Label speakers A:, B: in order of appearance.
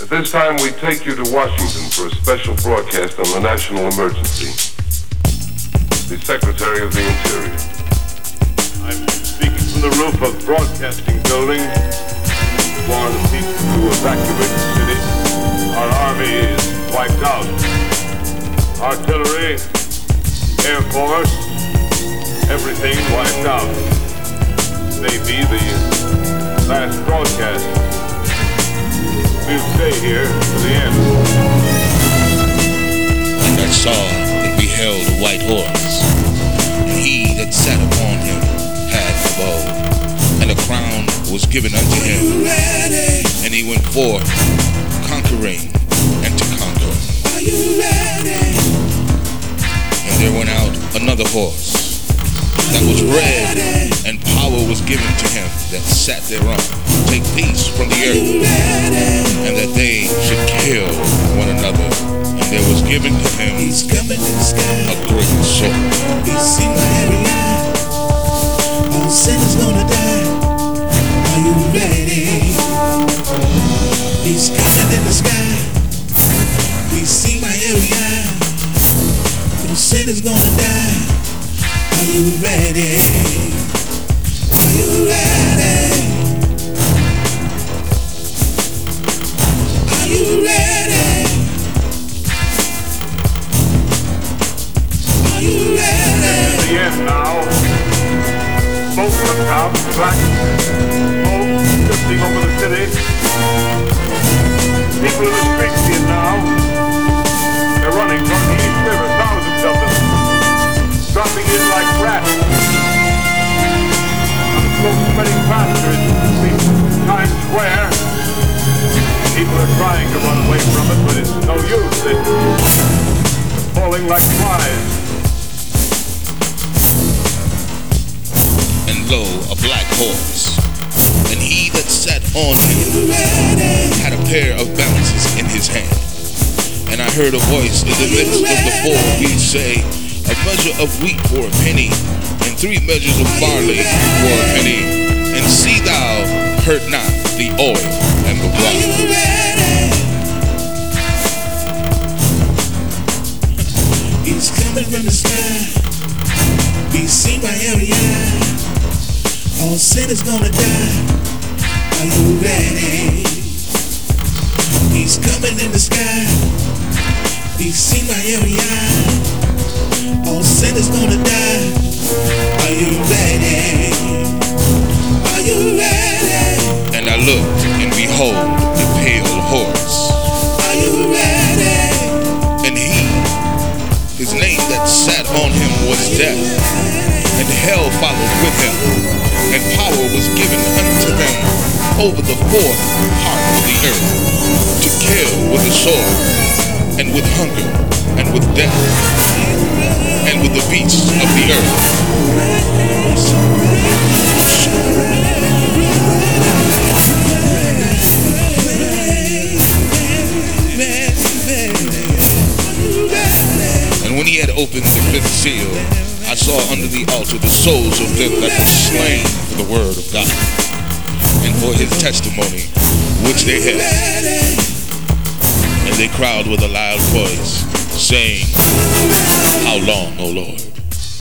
A: At this time, we take you to Washington for a special broadcast on the national emergency. The Secretary of the Interior.
B: I'm speaking from the roof of Broadcasting Building. Warn the people to evacuate the city. Our army is wiped out. Artillery, Air Force, everything wiped out. Maybe the last broadcast. Stay here to the end.
C: And I saw and beheld a white horse, and he that sat upon him had a bow, and a crown was given unto him, and he went forth conquering and to conquer. And there went out another horse that was red, and power was given to him that sat thereon to take peace from the earth, they should kill one another. And there was given to him
D: He's coming in the sky.
C: a great sword.
D: He's seen my every eye. All sinners gonna die. Are you ready? He's coming in the sky. He's seen my every eye. All sinners gonna die. Are you ready? Are you ready?
B: Trying to run away from it, but it's no use. They're falling like flies.
C: A black horse, and he that sat on him had a pair of balances in his hand. And I heard a voice in the midst of the four beasts say, A measure of wheat for a penny, and three measures of barley for a penny, and see thou hurt not the oil and the wine.
D: He's coming from the sky. He's seen by every eye. All sinners gonna die. Are you ready? He's coming in the sky. He's seen by every eye. All sinners gonna die. Are you ready?
C: Over the fourth part of the earth, to kill with the sword, and with hunger, and with death, and with the beasts of the earth. And when he had opened the fifth seal, I saw under the altar the souls of them that were slain for the word of God for his testimony which they had. And they cried with a loud voice, saying, How long, O Lord?